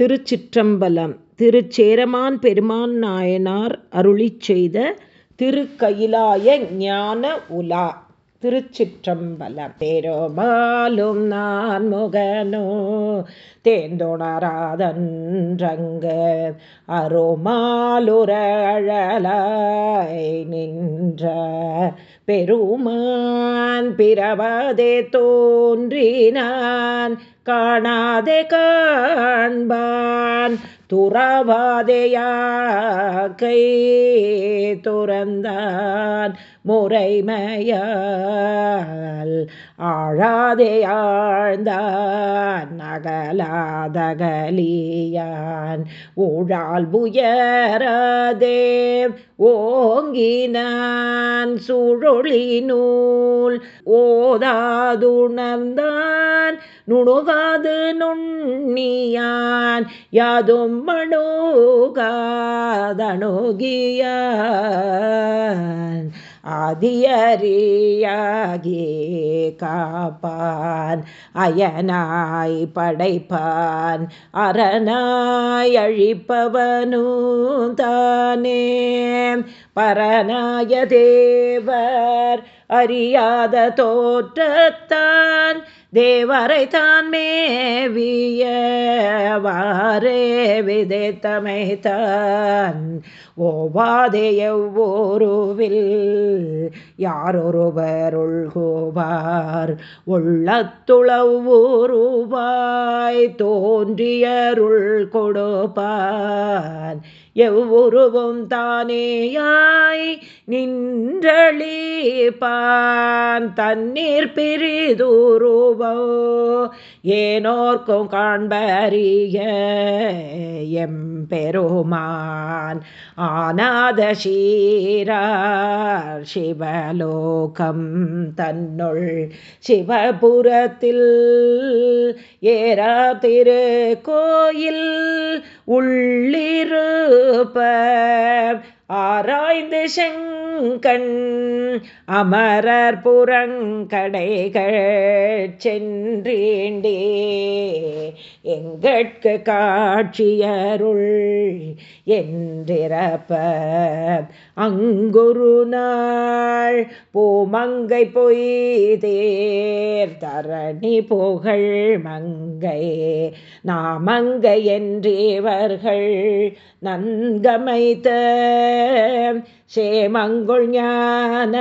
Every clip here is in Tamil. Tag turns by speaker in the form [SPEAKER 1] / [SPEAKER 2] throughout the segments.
[SPEAKER 1] திருச்சிற்றம்பலம் திருச்சேரமான் பெருமான் நாயனார் அருளி செய்த திருக்கயிலாய ஞான உலா திருச்சிற்றம்பலம் பெருமாலும் நான் முகனோ தேந்தோணராதன்றங்க அருமாலுரழலாய் நின்ற பெருமான் பிறவதே தோன்றினான் காணாதே காண்பான் துறவாதையாக்கை துறந்தான் முறைமையால் ஆழாதே ஆழ்ந்த நகலாதகலியான் ஊழால் புயராதே ஓங்கினான் சுழொளினூல் ஓதாதுணர்ந்தான் நுணுகாது நுண்ணியான் யாதும் மனோகாதனோகியான் அதியறியாகி காப்பான் அயனாய் படைப்பான் அரணாய் அழிப்பவனும் தானே பரநாய தேவர் அறியாத தோற்றத்தான் தேவரை தான் மேவிய விதைத்தவாறே விதைத்தமைத்தான் ஓவாதே எவ்வோருவில் உள்கோவார் உள்ளத்துளவூருவாய் தோன்றியருள் கொடுப்பான் எவ்வொருவும் தானேயாய் நின்றளி பான் தண்ணீர் பிரிதூருவோ ஏனோர்க்கும் காண்பறிய எம் பெருமான் ஆனாத சீரார் சிவலோகம் தன்னுள் சிவபுரத்தில் ஏரா திரு கோயில் உள்ளிரு நிரூப ஆராய்ந்து செங்கண் அமரர் புறங்கடைகள் சென்றேண்டே எங்கட்கு காட்சியருள் என்றிறப்ப அங்குரு நாள் பூமங்கை பொய்தேர் தரணி புகழ் மங்கை நாமங்கை என்றேவர்கள் நன்கமைத்த சேமங்கொள் ஞான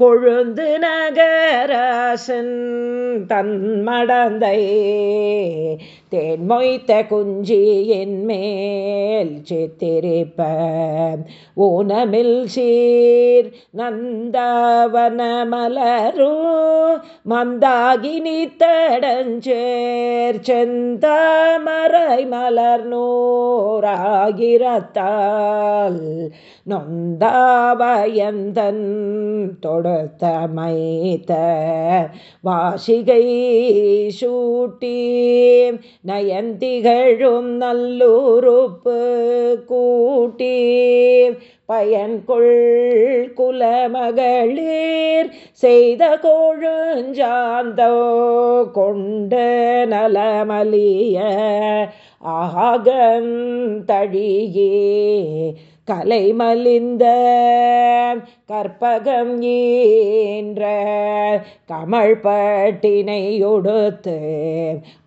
[SPEAKER 1] கொழுந்து நகராசன் தன் மடந்தை தேன் மொய்த்த குஞ்சி என் மேல் சித்திரிப்ப ஊனமில் சீர் நந்தாவன மலரும் மந்தாகினி தடஞ்சேர் செந்தாமரை மலர் நூறாகிரத்தால் நொந்தாவயந்தன் தொட தமைத்த வாசிகை சூட்டி நயந்திகழும் நல்லுறுப்பு கூட்டி பயன்கொள் குலமகளிர் செய்த கொழுஞ்சாந்தோ கொண்ட நலமலிய ஆகந்தழியே கலை மலிந்த கற்பகம் ஏன்ற ஈன்ற கமழ்பட்டினையொடுத்து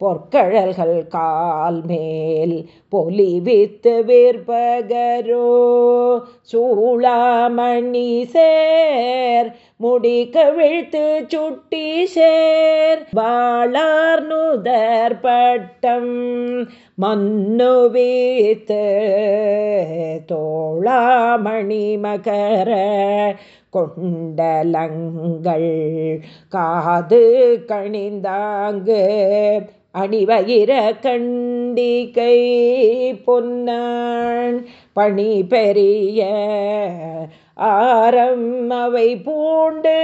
[SPEAKER 1] பொற்கழல்கள் கால் மேல் பொலிவித்து வேர்பகரோ சூளாமணி சேர் முடி கவிழ்த்து சுட்டி சேர் வாழார் நுதர் பட்டம் மன்னு வீத்து தோழாமணி மகர கொண்டலங்கள் காது கணிந்தாங்கு அணிவயிர கண்டிகை பொன்னான் பணி பெரிய ஆரம் அவை பூண்டு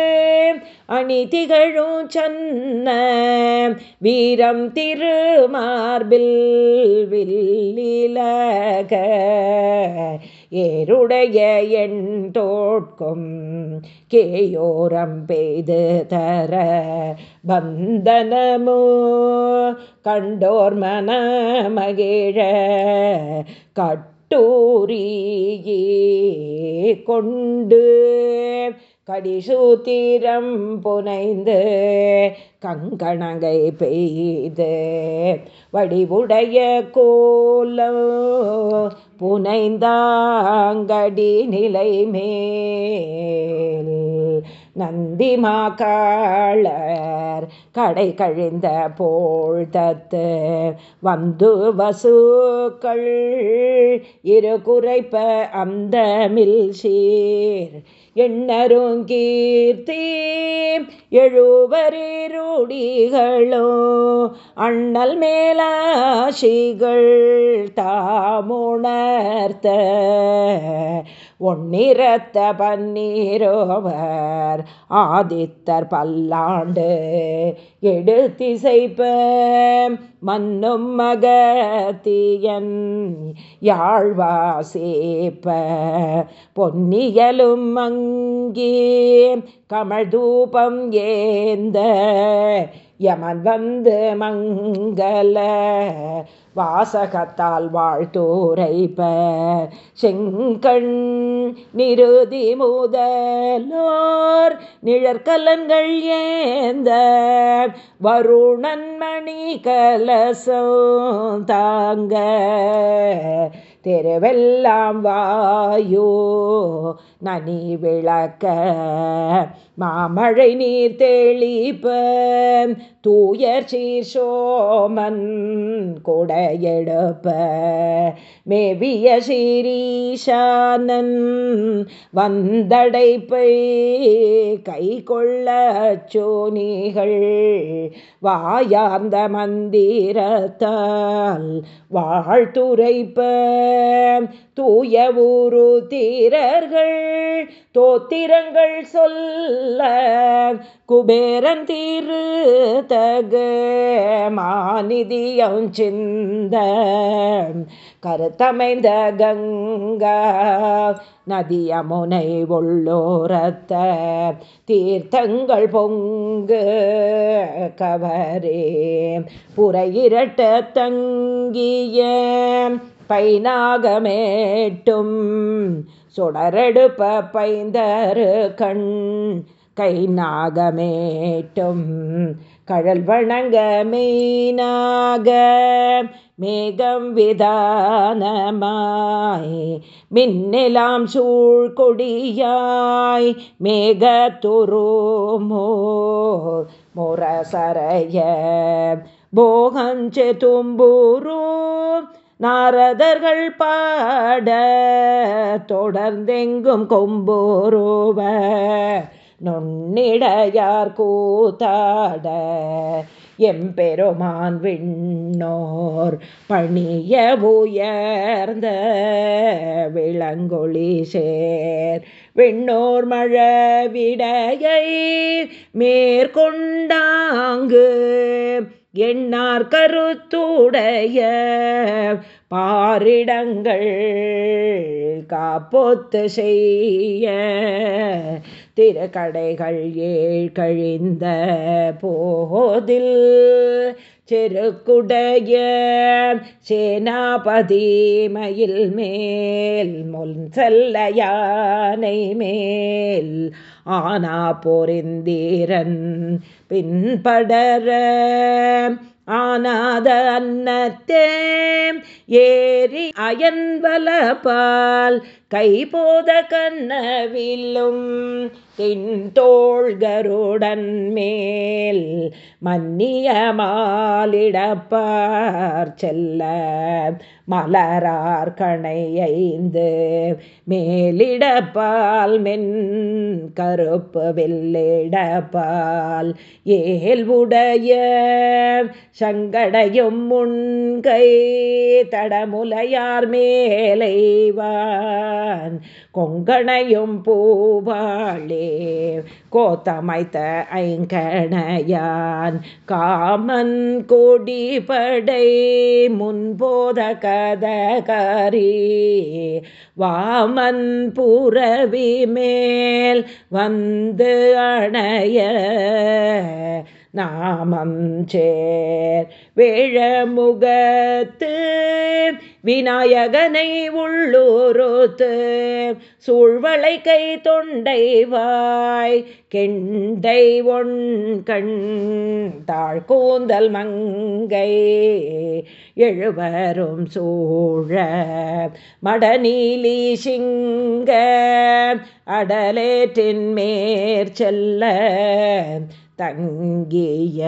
[SPEAKER 1] அணி திகழும் சன்ன வீரம் திருமார்பில் வில்லிலக ஏருடைய என் தோட்கும் கேயோரம் பெய்து தர பந்தனமோ கண்டோர் மன மகிழ கட் கட்டூரியே கொண்டு கடிசூத்திரம் புனைந்து கங்கணங்கை பெய்து வடிவுடைய கோலம் புனைந்தாங்கடி நிலைமே நந்தி நந்திமாகாளர் கடை கழிந்த போல் தத்து வந்து வசூக்கள் இரு குறைப்ப அந்த மில் சீர் எண்ணருங்கீர்த்தி கீர்த்தி அண்ணல் மேலாசிகள் தாமுணர்த்த ஒன்னிறத்த பன்னீரோவர் ஆதித்தர் பல்லாண்டு எடுத்திசைப்ப மன்னும் மகத்தியன் யாழ்வாசேப்ப பொன்னியலும் மங்கே கமழ்தூபம் ஏந்த யமன் வந்து மங்கள வாசகத்தால் வாழ்த்தோரை பெங்கண் நிருதி முதலோர் நிழற்கலன்கள் ஏந்த வருணன் மணி கலசோ தாங்க தெருவெல்லாம் வாயோ நனி விளக்க மாமழை நீர் தெளிப்ப தூயர் சீர்ஷோமன் கொடையெடுப்ப மேவிய சீரீஷானன் வந்தடைப்பை கை கொள்ள வாயார்ந்த மந்திரத்தால் வாழ்த்துரைப்ப தூய ஊரு தீரர்கள் தோத்திரங்கள் சொல்ல குபேரன் தீரு தக மாநிதியம் சிந்த கருத்தமைந்த கங்கா நதியமுனை உள்ளோரத்த தீர்த்தங்கள் பொங்கு கவரே புறையிரட்ட தங்கிய பைநாகமேட்டும் சுடரெடுப்ப பைந்தரு கண் கை நாகமேட்டும் கழல் வணங்க மீனாக மேகம் விதானமாய் மின்னலாம் சூழ்கொடியாய் மேகத்துருமோர் முரசரைய போகஞ்சு தும்பூரும் நாரதர்கள் பாட தொடர்ந்தெங்கும் கொம்போரோவ நுண்ணிடையார் கூத்தாட எம்பெருமான் விண்ணோர் பணிய உயர்ந்த விளங்கொழி சேர் விண்ணோர் மழவிடையை மேற்கொண்டாங்கு எண்ணார் கருத்துடைய பாரிடங்கள் காப்போத்து செய்ய திருக்கடைகள் ஏழ் கழிந்த போதில் செருக்குடைய சேனாபதி மயில் மேல் முன் செல்ல யானை மேல் ஆனா பொறிந்தீரன் பின்படர ஆனாத அன்னத்தே ஏறி அயன்வலபால் கைபோத கண்ணவிலும் தின்தோள்கருடன் மேல் மன்னிய மாலிடப்பார் செல்ல மலரார் கணையைந்து மேலிடப்பால் மென் கருப்பு வெள்ளிடப்பால் ஏல்வுடைய சங்கடையும் முன்கை தடமுலையார் மேலைவான் கொங்கணையும் பூவாளே கோத்தமைத்த ஐங்கணையான் காமன் கொடிபடை முன்போத கதகரி வாமன் புறவி மேல் வந்து அணைய நாமம் சேர் வேழமுகத்து விநாயகனை உள்ளூரோத்து சூழ்வளை கை தொண்டை வாய் கெண்டை ஒன் கண் கூந்தல் மங்கை எழுவரும் சூழ மடநீலி சிங்க அடலேற்றின் மேற் செல்ல தங்கிய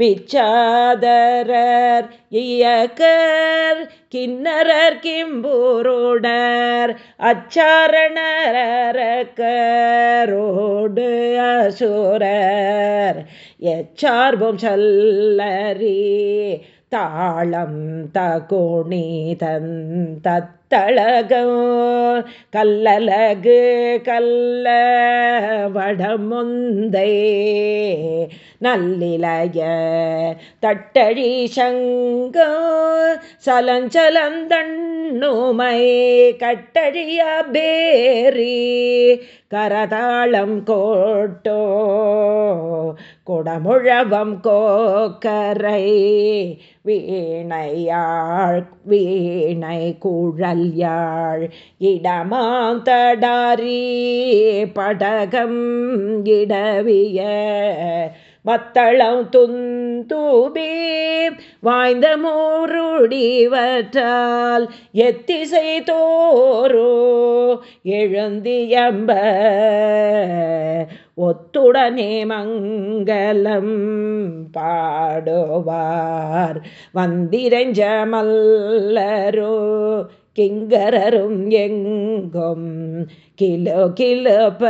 [SPEAKER 1] விச்சாதரர் இயக்கர் கிண்ணரர் கிம்பூரோடர் அச்சாரணரோடு அசுரர் எச்சார்பும் சொல்லறி தாளம் தகோணி தன் தத் கத்தழகம் கல்லலகு கல்ல வடமுந்தை நல்லிலைய தட்டழி சங்கோ சலஞ்சலந்தண்ணுமை கட்டழிய பேரி கரதாளம் கோட்டோ குடமுழவம் கோக்கரை வீணையாள் வீணை குழல் கல்யாழ் இடமாந்தடாரீ படகம் இடவிய மத்தளம் துந்தூபே வாய்ந்த மூருடிவற்றால் எத்திசை தோரோ எழுந்தியம்ப ஒத்துடனே மங்களம் பாடுவார் வந்திரஞ்சமல்லரோ கிங்கரரும் எங்கும் கிலோ கிலோப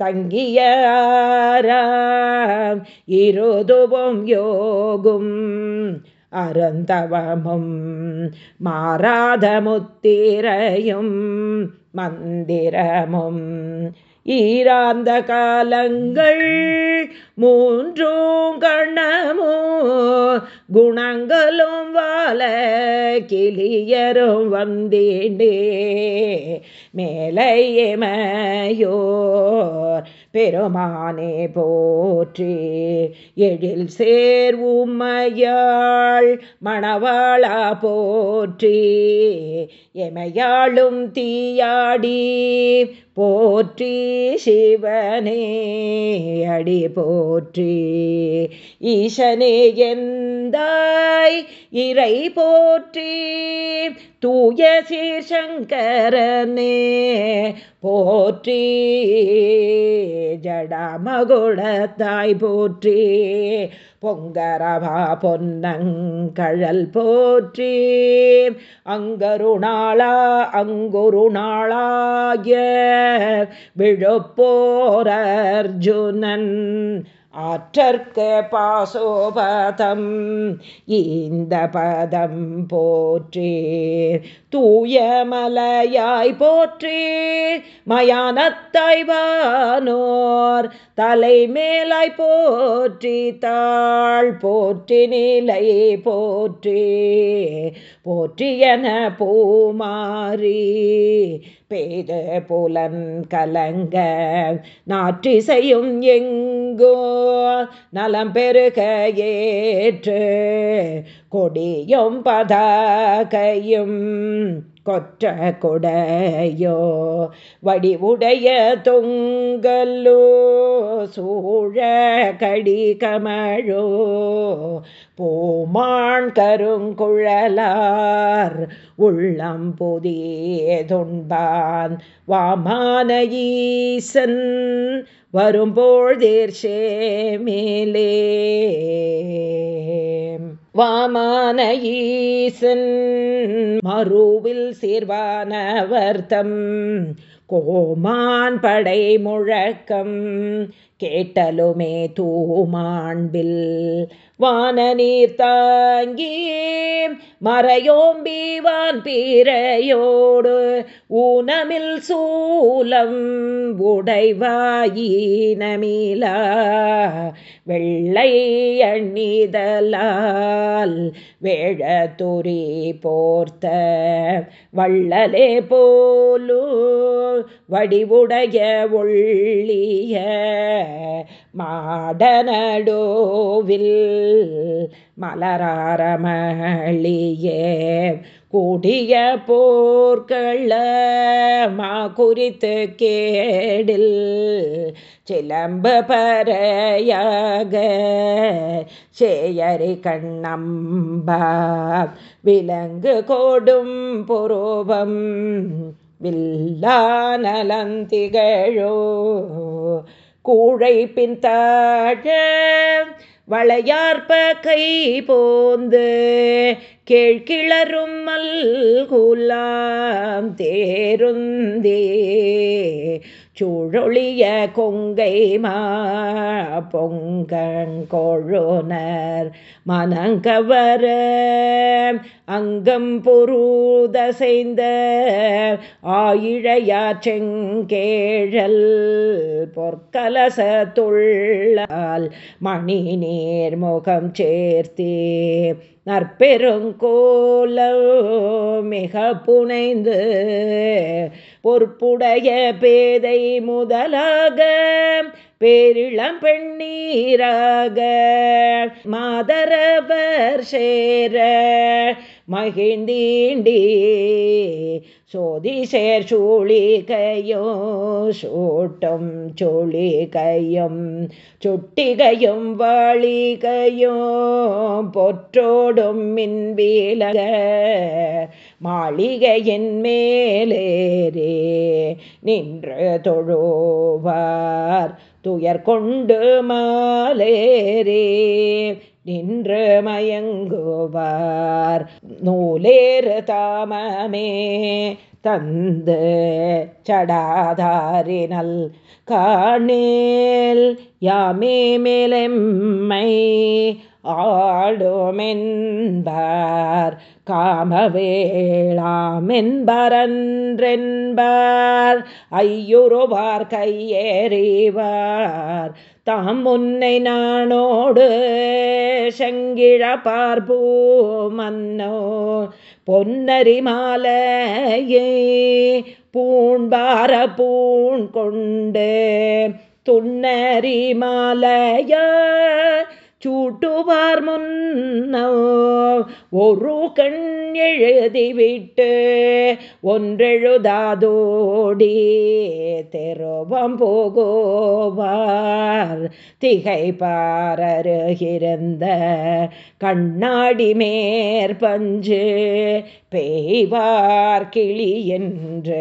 [SPEAKER 1] தங்கியாராம் இருதுவும் யோகும் அருந்தவமும் மாறாத முத்திரையும் மந்திரமும் ஈராந்த காலங்கள் மூன்றும் கண்ணமோ குணங்களும் வாழ கிளியரும் வந்தேண்டே மேலையமையோர் பெருமானே போற்றி எழில் சேர் உம்மையாள் மணவாளா போற்றி எமையாளும் தீயாடி போற்றி சிவனே அடி போற்றி ஈசனே எந்தாய் இறை போற்றி தூய சீசங்கரனே போற்றி ஜடாமகுடத்தாய் போற்றி பொங்கரவா பொன்னங்கழல் போற்றி அங்கருணாளா அங்குருணாளாய விழுப்போரர்ஜுனன் ஆற்றற்க பாசோபதம் இந்த பதம் போற்றீர் தூயமலையாய் போற்றீர் மயானத்தாய்வானோர் தலைமேலாய் போற்றி தாழ் போற்றி நிலை போற்றி போற்றியன பூமாரி பெய்த புலன் கலங்க நாற்றிசையும் எங்கோ நலம் பெருக ஏற்று கொடியும் பதாகையும் கொற்ற கொடையோ வடிவுடைய தொங்கல்லோ சூழ கடி கமழோ போமான் கருங்குழலார் உள்ளம் புதியதுண்பான் வாமான ஈசன் வரும்போழ்தீர் மேலே வாமான மருவில் மறுவில் சேர்வானவர்த்தம் கோமான் படை முழக்கம் கேட்டலுமே தூமாண்பில் வான நீர் தாங்கி மறையோம்பீவான் பீரையோடு ஊனமில் சூலம் உடைவாயினமிலா வெள்ளை அண்ணிதலால் வேழத்துரி போர்த்த வள்ளலே போலு வடிவுடைய ஒள்ளிய மாடனடோவில் மலராரமளியே கூடிய போர்கள மா குறித்து கேடில் சிலம்பு பறையாக சேயரி கண்ணம்பா விலங்கு கோடும் புரோபம் நலந்திகழோ கூழை பின்தாழ வளையார்ப கை போந்து கேழ்கிளரும் கூலாம் தேருந்தே சூழொழிய கொங்கை மா பொங்கங்கொழுனர் மனங்கவர அங்கம் பொருதசைந்த ஆயிழையா செங்கேழல் பொற்கலச துள்ளால் மணி நேர்முகம் சேர்த்தே நற்பெருங்கோல மிக புனைந்து பொறுப்புடைய பேதை முதலாக பேரிளம் பெண்ணீராக மாதரவர் சேர மகிழ்ந்தீண்டி சோதிசேர் சூழிகையோ சூட்டும் கையும் சுட்டிகையும் கையோ பொற்றோடும் மின்வீலக மாளிகையின் மேலேரே நின்று தொழுவார் துயர் கொண்டு மாலேரே நின்று மயங்குவார் நூலேறு தாமமே தந்து சடாதாரினல் காணேல் யாமே மேலெம்மை ஆடுமென்பார் காமவேளாமென்பரன்றென்பார் ஐயுருவார் கையேறிவார் தாம் உன்னை நானோடு பார்ப்போ மன்னோ பொன்னரி மாலையே பூண்பார பூண் கொண்டு துன்னரி மாலைய சூட்டுவார் முன்னோ ஒரு கண் எழுதிவிட்டு ஒன்றெழுதாதோடி தெருவம் போகோவார் திகைப்பாரருகிருந்த கண்ணாடி மேற்பஞ்சு பெய்வார் கிளி என்று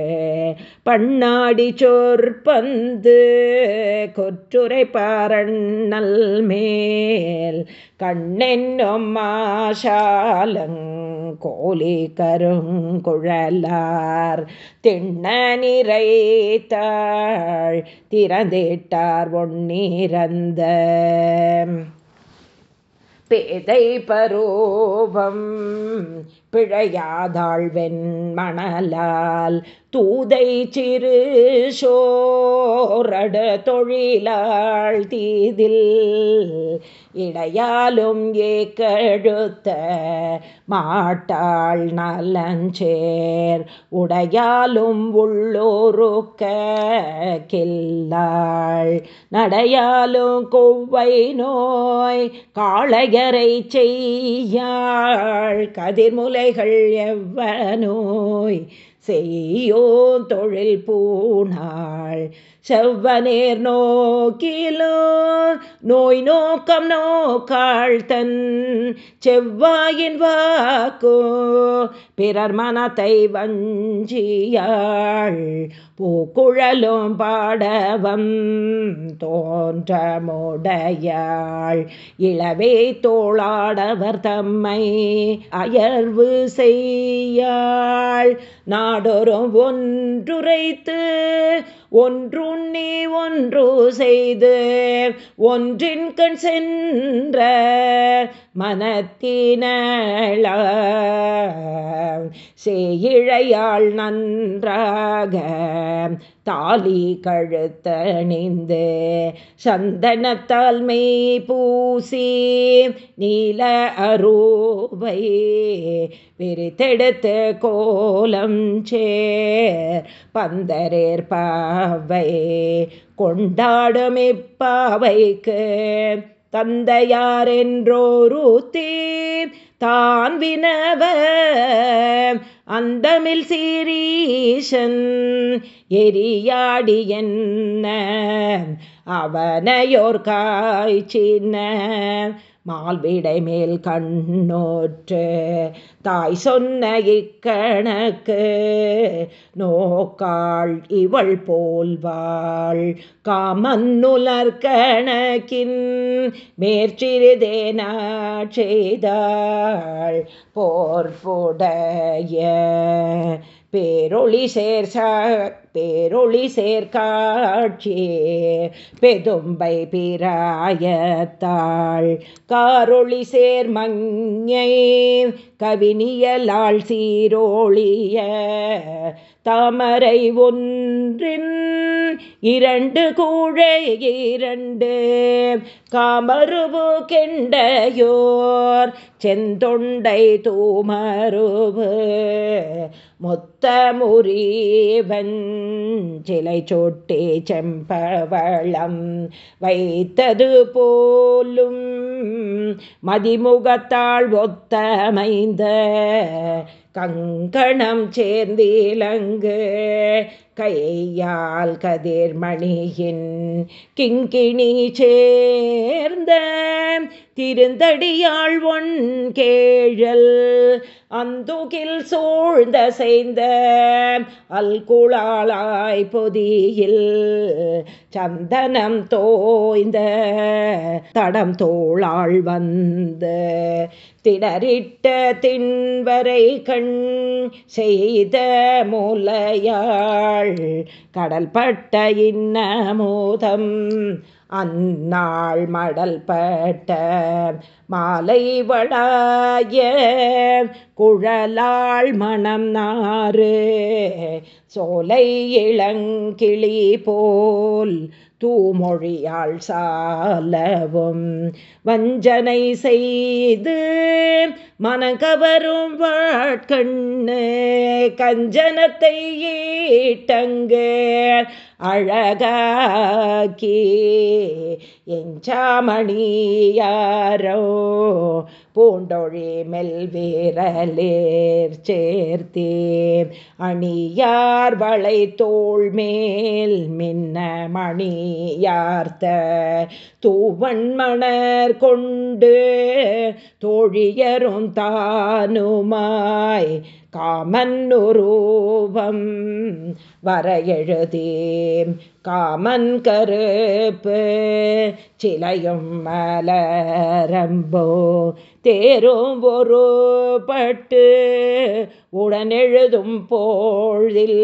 [SPEAKER 1] பண்ணாடி சொற்பந்து கொற்றுரை பாரண்ணல் மேல் கண்ணென்னும் மாஷாலங் கோலி கருங்குழலார் திண்ண நிறைத்தாள் திறந்திட்டார் ஒன்னிறந்த பேதை பரூபம் பிழையாதாழ்வெண் மணலால் தூதை சிறு சோரட தொழிலாள் தீதில் இடையாலும் ஏக்கழுத்த மாட்டாள் நலஞ்சேர் உடையாலும் உள்ளோருக்க கில்லாள் நடையாலும் கொவ்வை நோய் காளையரை செய்யாள் கதிர்முலைகள் எவ்வ நோய் செய்யோ தொழில் பூணாள் செவ்வநேர் நோக்கிலோ நோய் நோக்கம் நோக்காழ்த்தன் செவ்வாயின் வாக்கோ பிறர் மனத்தை வஞ்சியாள் பூக்குழலும் பாடவம் தோன்றமுடையாள் இளவே தோளாடவர் தம்மை அயர்வு செய்யாள் நாடொரும் ஒன்றுரைத்து ஒன்று உண்ணி ஒன்று செய்து ஒன்றின் கண் சென்ற மனத்தின செய்யாள் நன்றாக தாலி கழுத்தணிந்து சந்தனத்தால் மெய் பூசி நீல அரூபை விரித்தெடுத்து கோலம் சேர் பந்தரேற்பாவை கொண்டாடும் இப்பாவைக்கு தந்தையாரென்றோரு தீ தான் வினவ அந்தமில் சீரீஷன் எரியாடி என்ன அவனையோர் காய்ச்சின மால்விடை மேல் கண்ணோற்று தாய் சொன்ன இக்கணக்கு நோக்காள் இவள் போல்வாள் காமன்னுலர்கணக்கின் மேற்சிறிதே நாட்செய்தாள் போர்புடைய பேரொளி சேர்சாக் பேரொளி சேர்க்காட்சியே பெதும்பை பிராயத்தாள் காரொளி சேர்மங்கை கவினியலாள் சீரோழிய தாமரை ஒன்றின் இரண்டு கூழை இரண்டு காமருவு கெண்டையோர் செந்தொண்டை தூமருவு மொத்தமுறீவன் சிலைச்சோட்டே செம்பவளம் வைத்தது போலும் மதிமுகத்தாள் ஒத்தமைந்த கங்கணம் சேர்ந்தீலங்கு கையால் கதிர்மணியின் கிங்கிணி சேர்ந்த திருந்தடியாள் ஒன் கேழல் அந்துகில் சூழ்ந்த செய்த அல்குளாளாய் பொதியில் சந்தனம் தோய்ந்த தடம் தோளாள் வந்த திணறிட்ட தின்வரை கண் செய்த மூலையாள் கடல் கடல் பட்ட இன்னமோதம் அந்நாள் மடல் பட்ட மாலை மாலைவளாய குழலாள் மணம் நாறு சோலை இளங்கிளி போல் தூமொழியால் சாலவும் வஞ்சனை செய்து மனங்கவரும் வாட்கண்ணு கஞ்சனத்தை ஈட்டங்கே அழகாக்கி எஞ்சாமணியாரோ பூண்டொழி மெல்வீரலேர் சேர்த்தே அணியார் வளை தோல் மேல் மின்ன மணியார்த்த தூவன்மணர் கொண்டு தோழியரும் தானுமாய் காமன்னுரூபம் வர எழுதேம் காமன் கருப்பு சிலையும் மலரம்போ தேரும் ஒரு பட்டு உடனெழுதும் போழில்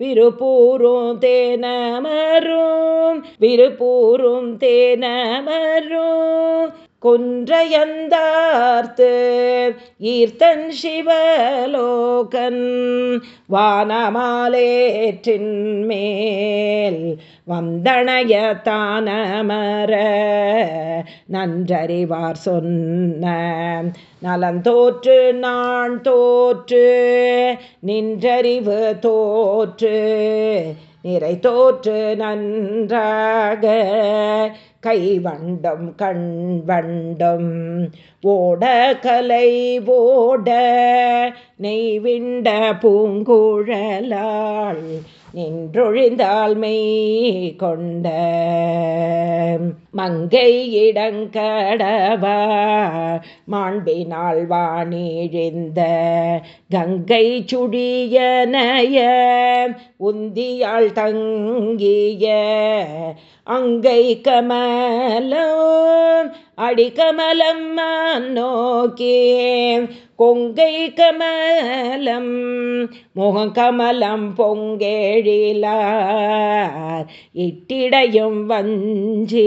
[SPEAKER 1] விருப்பூரும் தேனமரும் விருப்பூரும் தேனமரும் கொன்றையந்தார்த்து ஈர்த்தன் சிவலோகன் வானமாலேற்றின் மேல் வந்தணையத்தானமர நன்றறிவார் சொன்ன நலந்தோற்று நான் தோற்று நின்றறிவு தோற்று நிறை தோற்று நன்றாக கைவண்டம் கண்வண்டம் ஓட கலை ஓட நெய்விண்ட பூங்குழலாள் நின்றொழிந்தாள்மை கொண்ட மங்கை இடங்கடவா மாண்பினால் வாணிழிந்த கங்கை சுடியனைய உந்தியாள் தங்கிய அங்கை கமலோ அடிகமலம்மான் நோக்கியே கொங்கை கமலம் முகங்கமலம் பொங்கேழிலார் இட்டிடையும் வஞ்சி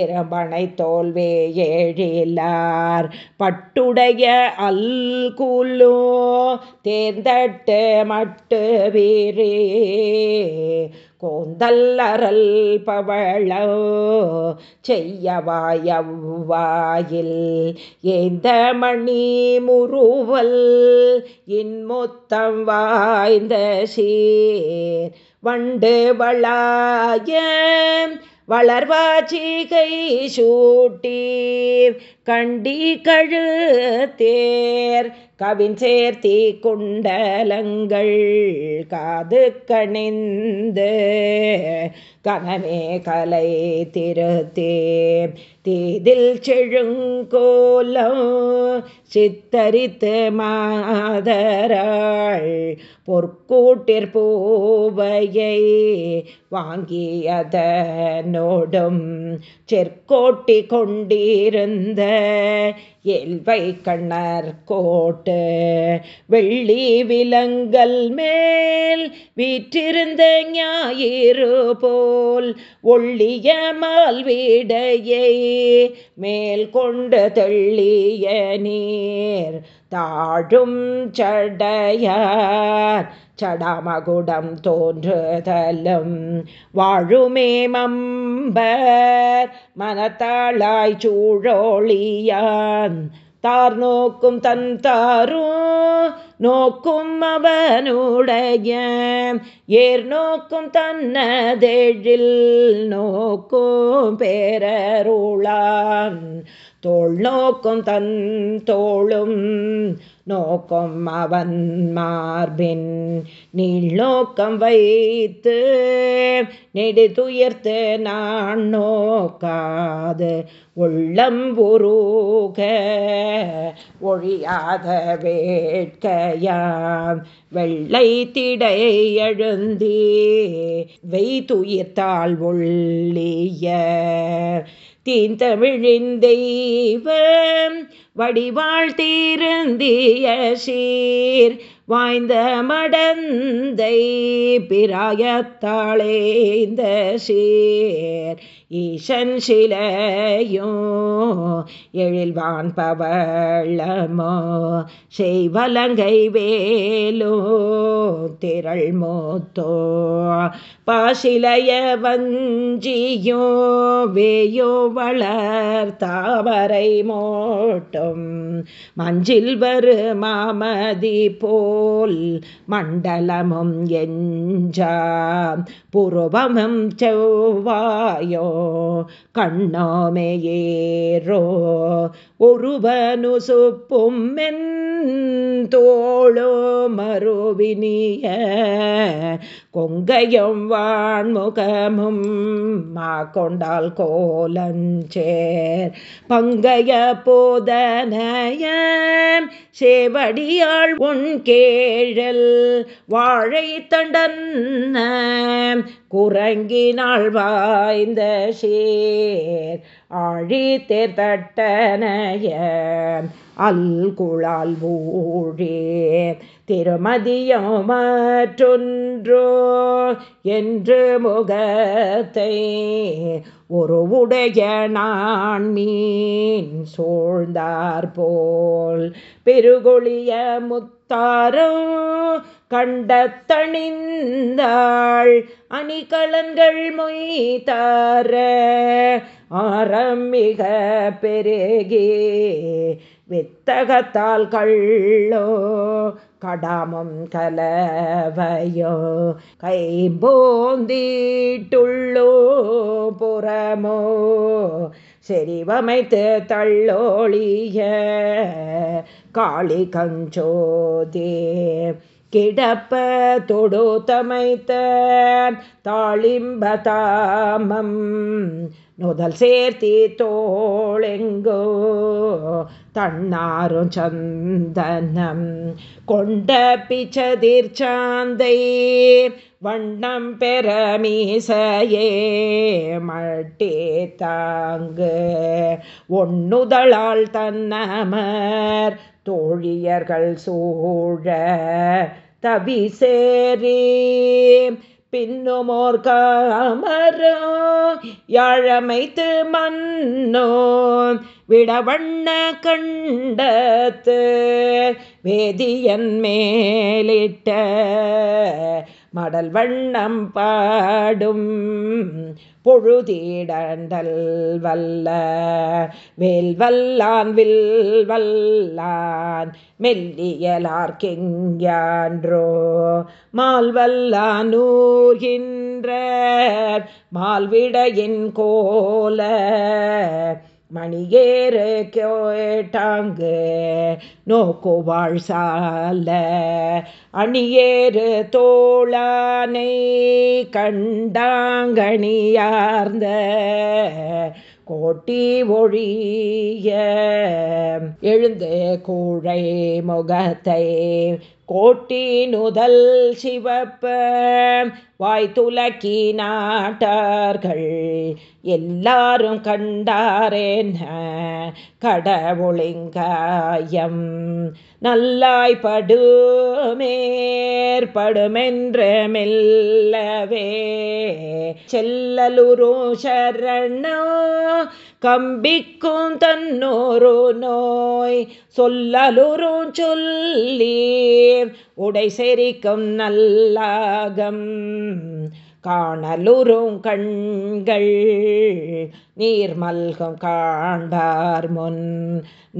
[SPEAKER 1] இரபணை தோல்வே ஏழிலார் பட்டுடைய அல் அல்குலோ தேர்ந்தட்டு மட்டு வீரே கோந்தல்லரல் பவளோ செய்யவாயவ்வாயில் ஏந்த மணி முருவல் இன்முத்தம் வாய்ந்த சீர் வண்டு வளாய வளர்வாச்சிகை சூட்டீர் கண்டி கழு தேர் கவிஞ்சேர்த்தி குண்டலங்கள் காது கணிந்து கனமே கலை திருத்தே தீதில் செழுங்கோலம் சித்தரித்து மாதராள் பொற்கூட்டிற் பூவையை வாங்கியதனோடும் செற்கோட்டி கொண்டிருந்த எல்வை கண்ணர் கோட்டு வெள்ளி விலங்கல் மேல் வீற்றிருந்த ஞாயிறு போல் ஒள்ளிய மால் வீடையை மேல் கொண்டு தெள்ளிய நீர் தாழும் சடையார் சடாமகுடம் தோன்றுதலும் வாழுமே மம்பர் மனத்தாளாய் சூழோழியான் தார் நோக்கும் தன் தாரும் நோக்கும் அவனுடைய ஏர் நோக்கும் தன்னதெழில் நோக்கும் பேரருளான் தோல் நோக்கும் தன் தோளும் நோக்கம் அவன் மார்பின் நீள் நோக்கம் வைத்து நெடுதுயர்த்து நான் நோக்காது உள்ளம் உருக ஒழியாத வேட்கையாம் வெள்ளை திடை எழுந்தே வெய்துயிர்த்தால் ஒள்ளிய தீந்தமிழிந்தெய்வம் வடிவாழ் தீருந்திய சீர் வாய்ந்த மடந்தை பிராயத்தாளேந்த சீர் ஈசன் சிலையோ எழில்வான் பவளமோ செய்வலங்கை வேலோ திரள் மோத்தோ பாசிலைய வஞ்சியோ வேயோ வளர்த்தாமரை மோட்டும் மஞ்சில் வரு மாமதி போ போல் மண்டலமும் எஞ்சாம் புருவமும் செவ்வாயோ கண்ணோமையேரோ ஒருவனு சுப்பும் மென் தோளோ மறுவினிய கொங்கையும் வான்முகமும் மா கொண்டால் கோலஞ்சேர் பங்கைய போதனைய சேவடியாள் உன்கே வேழல் வாழை தண்டன் குரங்கினாள் வாய்ந்த சேர் ஆழி தேர்தட்டனைய அல்குழால் ஊழே திருமதியம் மற்றொன்றோ என்று முகத்தை ஒரு உடைய நான் மீன் சோழ்ந்தார் போல் பெருகொழிய முத்த தாரோ கண்ட தணிந்தாள் அணிகலன்கள் மொய்தார ஆரம் மிக பெருகி வித்தகத்தால் கள்ளோ கடாமும் கலவையோ கைபோந்தீட்டுள்ளோ புறமோ செறிவமைத்து தள்ளோழிய காளி கஞ்சோதே கிடப்ப தொடுத்தமைத்த தாளிம்பதாமம் நுதல் சேர்த்தி தோளெங்கோ தன்னாரும் சந்தனம் கொண்ட பிச்சதிர் சாந்தை வண்ணம் பெறமீசையே மட்டே தாங்கு ஒன்னுதலால் தன்னமர் தோழியர்கள் சூழ தவி பின்னுமோர் காமரோ யாழமைத்து மன்னோ விடவண்ண கண்டத்து வேதியன் மேலிட்ட மடல் வண்ணம் பாடும் பொழுதீடண்டல் வல்ல வேல் வல்லான் வில் வல்லான் மெல்லியலார்க்கெஞ்ஞான்றோ மால்வல்லான் நூர்கின்ற மால்விடையின் கோல மணியேறு கேட்டாங்கு நோக்கு வாழ்சால அணியேறு தோளானை கண்டாங்கணியார்ந்த கோட்டி ஒழிய எழுந்து கூழை முகத்தை கோட்டி நுதல் சிவப்ப வாய்த்துலக்கி நாட்டார்கள் எல்லாரும் கண்டாரேன்ன கடவுளிங்காயம் நல்லாய் படுமேற்படுமென்று மெல்லவே செல்லலுரும் சரணோ கம்பிக்கும் தன்னொரு நோய் சொல்லலுரும் சொல்லி உடை செரிக்கும் நல்லாகம் காணலுறும் கண்கள் நீர்மல்கும் காண்பார் முன்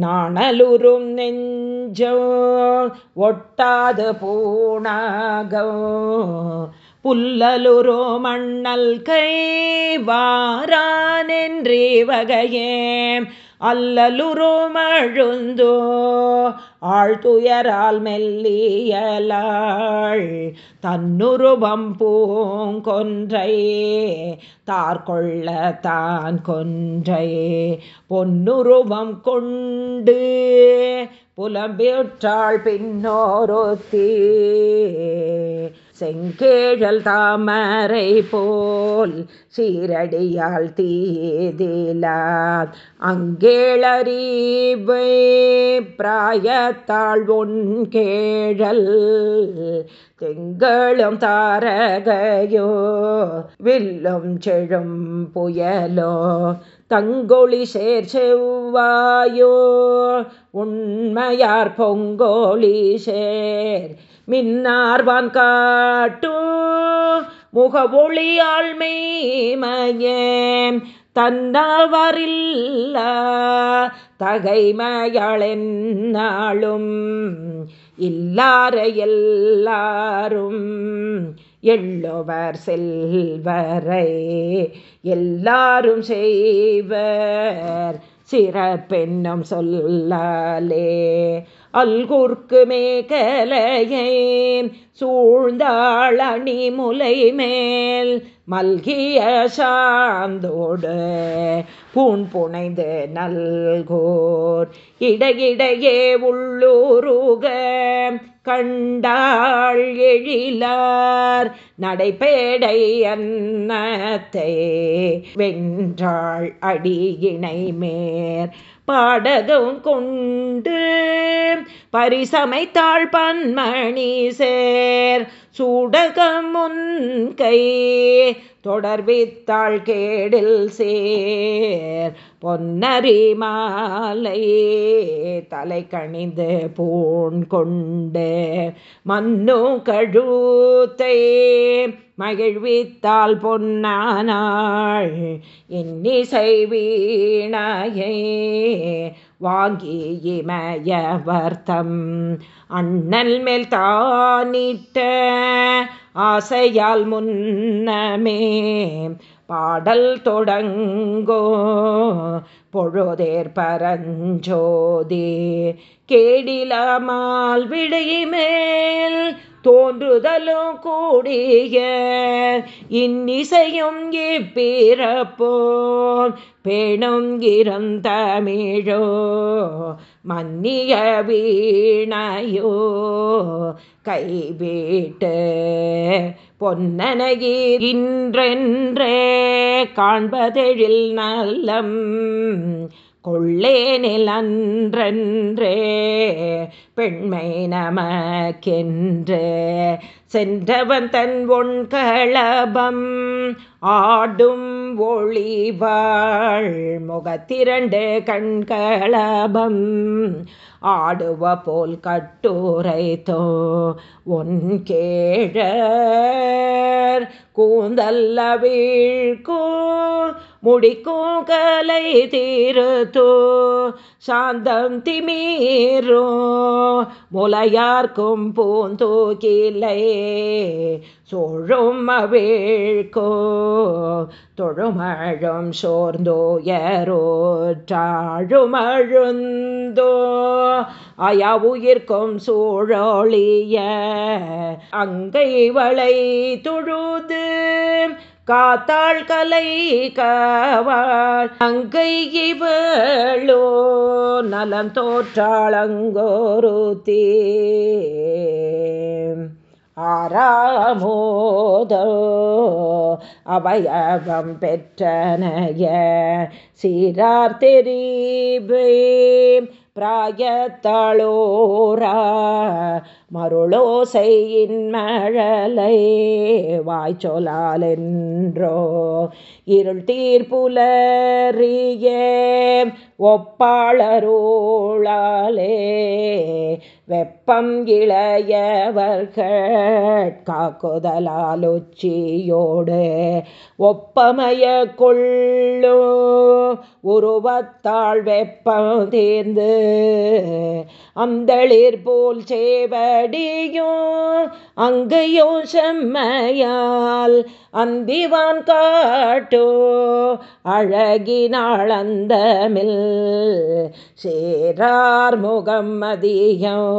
[SPEAKER 1] நாணலுறும் நெஞ்சோ ஒட்டாது பூணாகோ புல்லலுரோ மண்ணல் கை வாரானென்றே வகையே அல்லலுரோ மழுந்தோ ஆழ்துயரால் மெல்லியலாள் தன்னுருவம் பூங்கொன்றையே தார்கொள்ள தான் கொன்றையே பொன்னுருவம் கொண்டு புலம்பியுற்றாள் பின்னோரொத்தே செங்கேழல் தாமரை போல் சீரடியால் தீதிலா தீதிலாத் அங்கேளறிவை ஒன் கேழல் தெங்களும் தாரகையோ வில்லும் செழும் புயலோ தங்கொழி சேர் செவ்வாயோ உண்மையார் பொங்கோழி சேர் மின்னார்வான் காட்டும் முகவொளியாழ்மை மயம் தந்தவரில்ல தகைமையாளென்னாளும் இல்லார எல்லாரும் எள்ளுவர் செல்வரை எல்லாரும் செய்வர் சிறப்பெண்ணும் சொல்லாலே அல்குர்க்கு மேகலையை முலை மேல் மல்கிய சாந்தோடு பூண் புனைந்து நல்கோர் இடையிடையே உள்ளூருக கண்டாள் எழிலார் நடைபேடை அன்னத்தை வென்றாள் அடியினை மேற் பாடகம் கொண்டு பரிசமைத்தாள் பன்மணி சேர் சூடகம் முன் கை தொடர்வித்தாள் கேடில் சேர் பொன்னரி மாலை தலை கணிந்து போன் கொண்டு மன்னு கழுத்தை மகிழ்வித்தாள் பொன்னானாள் இன்னிசை வீணையை வாங்கி இமய வர்த்தம் அண்ணல் மேல் தானிட்ட ஆசையால் முன்னமே பாடல் தொடங்கோ பொழுதேர் பரஞ்சோதி கேடிலமால் விடையுமேல் தோன்றுதலும் கூடிய இன்னிசையும் இப்பிறப்போம் பேணும் இரம் தமிழோ மன்னிய வீணையோ கைவிட்டு பொன்னனகின்றென்றே காண்பதெழில் நல்லம் கொள்ளேனில் கொள்ளேனிலன்றன்றே பெண்மை நமக்கென்று சென்றவன் தன் ஒன் களபம் ஆடும் ஒளிவாள் முகத்திரண்டு கண்களபம் ஆடுவ போல் கட்டுரைத்தோ ஒன் கேழ கூந்தல்ல வீழ்கோ முடிக்கும் கலை தீருத்தோ சாந்தம் திமீரோ முலையார்க்கும் பூந்தோக்கிலே சோழுமவேழ்கோ தொழுமழும் சோர்ந்தோயரோற்றாழுமழுந்தோ அயா உயிர்க்கும் சூழொழிய அங்கை வளை தொழுது காத்தாள் கலை காவாள் அங்கை இவளோ நலம் தோற்றாளங்கோருத்தே ஆராமோதோ அவயவம் பெற்றனைய சீரார் தெரிபே பிராயத்தாளோரா மருளோசையின் மழலை வாய்ச்சொலாலென்றோ இருள் தீர்ப்புலறிய ஒப்பாளரோளாலே வெப்பம் இளையவர்கள் காக்குதலாலொச்சியோடு ஒப்பமய கொள்ளோ உருவத்தாள் வெப்பம் தேர்ந்து அந்தளிர் போல் சேவடியும் அங்கையோ செம்மையால் அந்திவான் காட்டோ அழகினாள் அந்தமில் சேரார் முகம் அதிகம்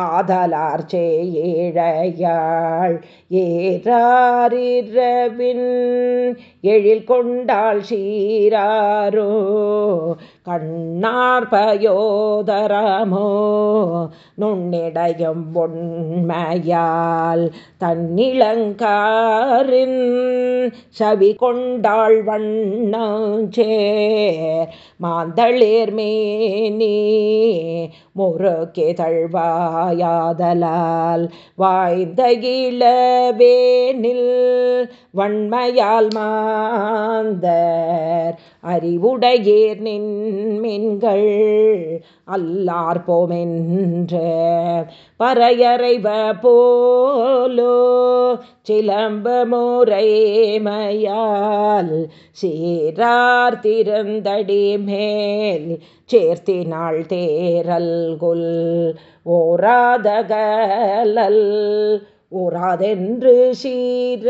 [SPEAKER 1] ஆதலார் ஏழையாள் ஏறாரிரவின் எழில் கொண்டாள் சீராரோ கண்ணார் பயோதரமோ நுண்ணிடையும் உண்மையால் தன்னிலங்காரின் சவி கொண்டாள் வண்ணே மாந்தளிர் மேனி முருகே தழ்வா வாயாதலால் வாய்ந்த இளவேனில் வன்மையால் மாந்தர் அறிவுடையேர் நின்மின்கள் அல்லார் போமென்ற பறையறைவ போலோ சிலம்ப முறைமையால் சீரார் திருந்தடி மேல் சேர்த்தினாள் தேரல்கொல் ஓராதகலல் ஓராதென்று சீராலே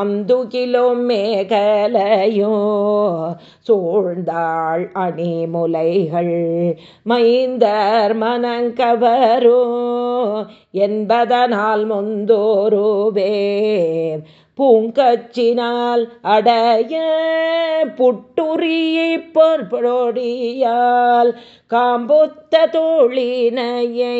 [SPEAKER 1] அந்துகிலும் மேகலையோ சூழ்ந்தாள் அணிமுலைகள் மைந்தர் மனங்கவரோ என்பதனால் முந்தோருவே பூங்கச்சினால் அடைய புட்டுரியை புட்டுரிப்பொற்பொழியால் காம்புத்த தோழினையே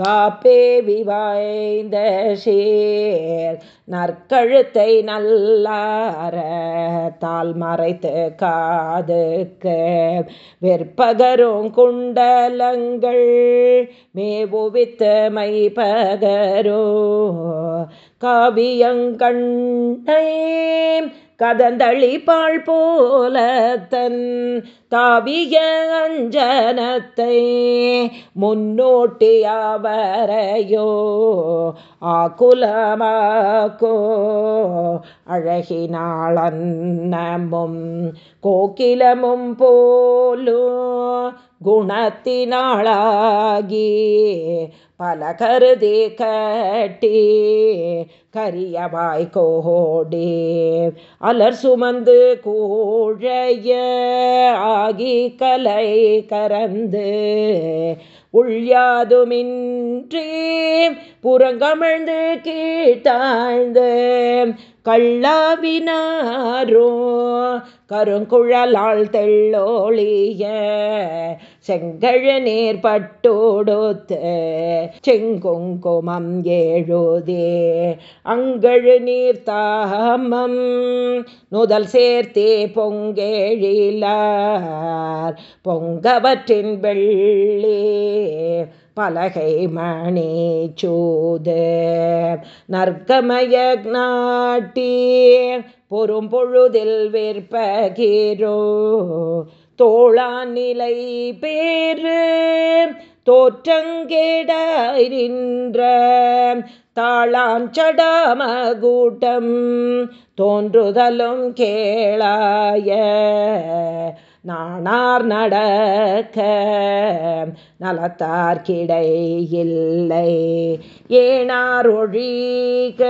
[SPEAKER 1] காப்பே விவாய்ந்த சீர் நற்கழுத்தை நல்லார தால் மறைத்து காதுக்கு வெற்பகரும் குண்டலங்கள் மேவுவித்து மைபகரோ காவியங்கண்டை கதந்தளிப்பாள் போல தன் தாவிய அஞ்சனத்தை முன்னோட்டியாவரையோ ஆகுலமாக்கோ அழகினாளன்னமும் கோகிலமும் போலோ குணத்தினாளாகி பல கருதி கட்டி கரியவாய் கோடி அலர் சுமந்து கூழைய ஆகி கலை கரந்து உள்யாதுமின்றி புறங்கமிழ்ந்து கீழ்த்தாழ்ந்து கல்லாவினாரோ கருங்குழலால் தெள்ளோழிய செங்கழ நீர் பட்டோடோத்து செங்குங்குமம் ஏழோதே அங்கழு நீர் தாமம் நுதல் சேர்த்தே பொங்கேழிலார் பொங்கவற்றின் வெள்ளே பலகை மணி சூது நற்கமய நாட்டீர் பொறும் பொழுதில் விற்பகீரோ தோளான் நிலை பேரு தோற்றங்கேடின்ற கூட்டம் தோன்றுதலும் கேளாய நாணார் நடக்க நலத்தார் கிடை இல்லை ஏனார் ஒழிக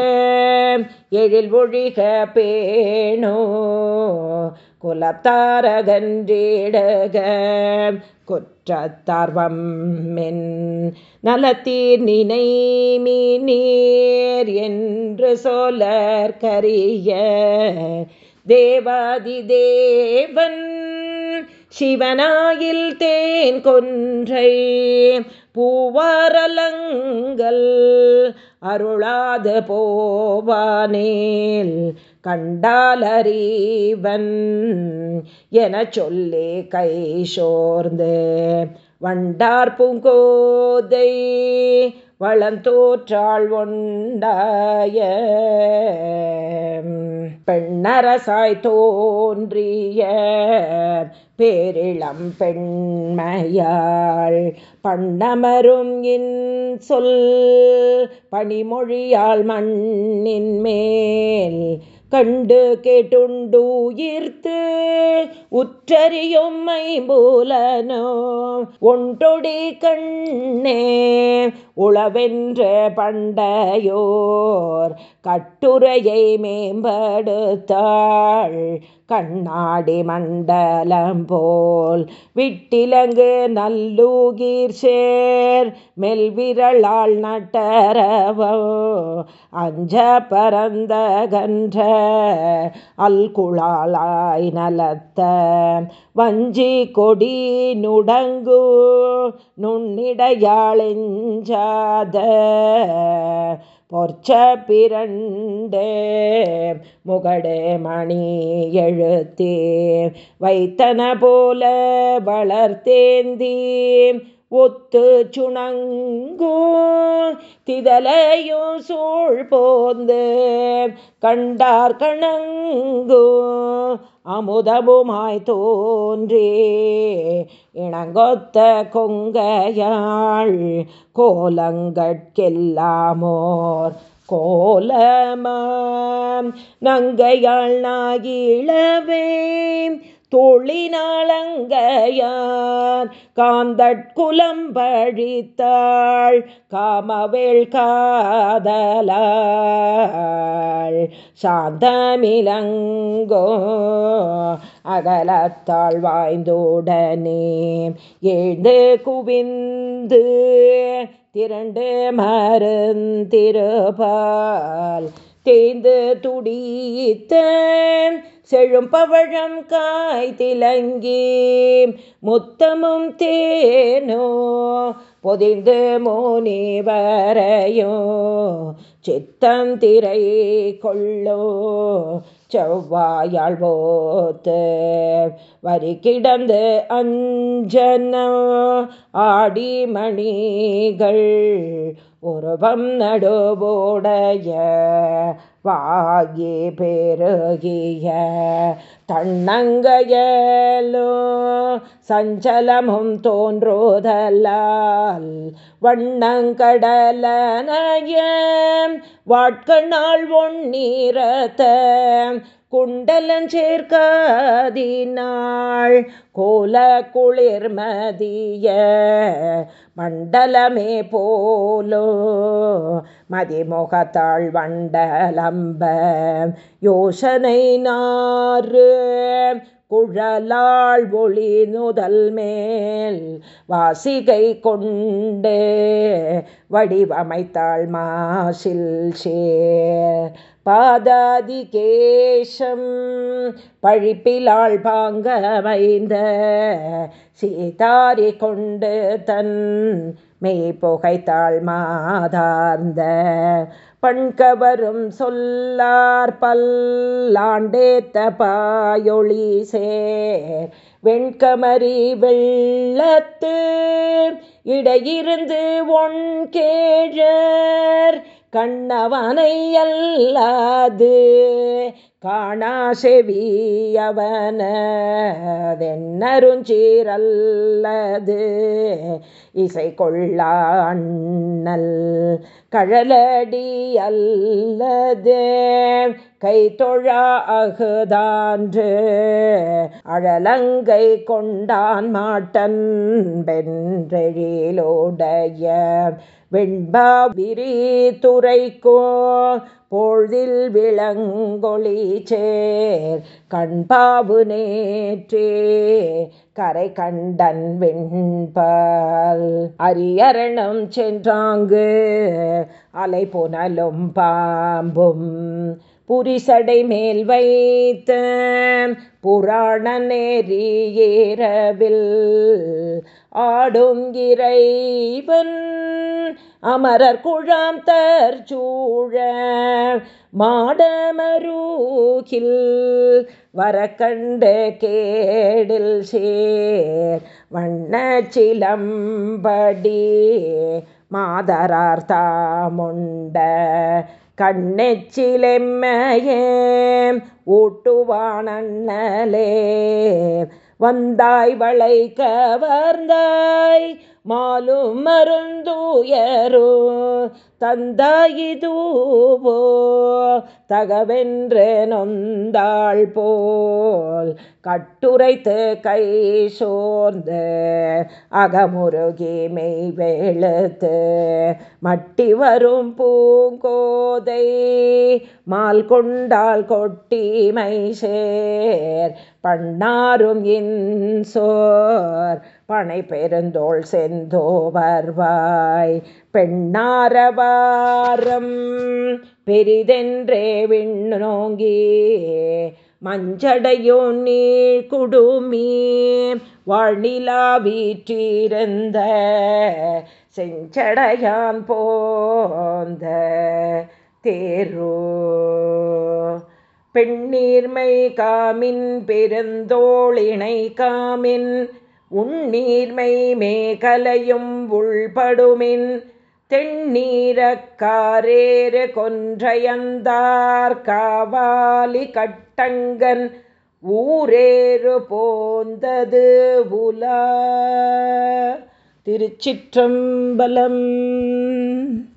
[SPEAKER 1] எழில் ஒழிக பேணோ குலத்தாரகன்றிடக குற்றத்தார்வம் மென் நலத்தீர் நினை நினைமினீர் என்று சொல்லற்கரிய தேவாதி தேவன் சிவனாயில் தேன் கொன்றை பூவாரலங்கள் அருளாது போவானேல் கண்டாலறிவன் என சொல்லி கை சோர்ந்து வண்டார் பூங்கோதை வளந்தோற்றாள் ஒண்டாய பெண்ணரசாய் தோன்றிய பேரிளம் பெண்மையாள் பண்ணமரும் இன் சொல் பணிமொழியால் மண்ணின் மேல் கண்டு கேட்டுண்டுயிர்த்து உற்றறியொம்மை போலனோ ஒன்றொடி கண்ணே உளவென்ற பண்டையோர் கட்டுரையை மேம்படுத்தாள் கண்ணாடி மண்டலம் போல் விட்டிலங்கு நல்லூகீர் சேர் மெல்விரளால் நட்டரவோ அஞ்ச பரந்த கன்ற அல்குழாலாய் நலத்த வஞ்சி கொடி நுடங்கு நுண்ணிடையாளெஞ்சாத பொற்ச பிறண்டே முகடே மணி எழுத்தே வைத்தன போல வளர்த்தேந்தீ ஒத்து சுணங்கோ திதலையும் சூழ் போந்து கண்டார் கணங்கோ அமுதமுமாய் தோன்றே இணங்கொத்த கொங்கையாள் கோலங்கட்கெல்லாமோர் கோலமாம் நங்கையாள் நாகிழவே தோழினாலங்கையான் காந்தட்குலம்பழித்தாள் காமவேள் காதலாள் சாந்தமிலங்கோ அகலத்தாள் வாய்ந்தோடனே எழுந்து குவிந்து திரண்டு மருந்திருபால் தேந்து துடித்த செழும்பவழம் காய் திலங்கி முத்தமும் தேனோ பொதிந்து மோனி வரையோ சித்தம் திரை கொள்ளோ செவ்வாயாள் போத்து வரி கிடந்து அஞ்சனம் ஆடிமணிகள் உருவம் நடுவோடைய வாகி பெருகிய தன்னங்கையலோ சஞ்சலமும் தோன்றுதலால் வண்ணங்கடலனைய வாட்கண்ணால் ஒன்னீரத்த குண்டலன் குண்டலஞ்சேர்காதினாள் கோல குளிர் மதிய மண்டலமே போலோ மதிமுகத்தாள் வண்டலம்ப யோசனை நாறு குழலாள் ஒளி நுதல் மேல் வாசிகை கொண்டு வடிவமைத்தாள் மாசில் சேர் பாதாதிகேஷம் பழிப்பிலாள் வைந்த சீதாரி கொண்டு தன் மெய் புகைத்தாள் மாதார்ந்த பண்கவரும் சொல்லார் பல்லாண்டேத்த பாயொளி சேர் வெண்கமரி வெள்ளத்து இடையிருந்து ஒன் கேழர் கண்ணவனை அல்லாது காணா செவியவனதென்னருஞ்சீரல்லது இசை கொள்ளா கழலடி அல்லது கை தொழா அகுதான்று அழலங்கை கொண்டான் மாட்டன் வென்றெழிலோடைய வெண்பா துறைக்கோ பொழுதில் விளங்கொழி சேர் கண்பாவு நேற்றே கரை கண்டன் வெண்பால் அரியரணம் சென்றாங்கு அலை புனலும் பாம்பும் புரிசடை மேல் வைத்த புராண நெறியேரவில் ஆடுங்கிறைவன் அமரர் குழாம் தற்சூழ வர வரக்கண்டு கேடில் சேர் வண்ண சிலம்படி மாதரார்த்தாமுண்ட கண்ணெச்சிலெம்மையே ஊட்டுவானண்ணலே வந்தாய் வளை கவர்ந்தாய் மாலும் மருந்துயரோ தந்தாயிதூவோ தகவென்று நொந்தாள் போல் கட்டுரைத்து கை சோர்ந்து அகமுருகி மெய் வெளுத்து மட்டி வரும் பூங்கோதை மால் கொண்டால் கொட்டிமை சேர் பண்ணாரும் இன் சோர் பனை பெருந்தோள் செந்தோ வருவாய் பெண்ணாரவாரம் பெரிதென்றே நோங்கி மஞ்சடையோ நீர் குடுமி வாழ்நிலா வீற்றிருந்த செஞ்சடையான் போந்த தேரோ பெண்ணீர்மை காமின் பெருந்தோளிணை காமின் உண்ணீர்மை மேகலையும் உள்படுமின் தென்னீரக்காரேறு கொன்றையந்தார் காவாலி கட்டங்கன் ஊரேறு போந்தது உலா திருச்சிற்றம்பலம்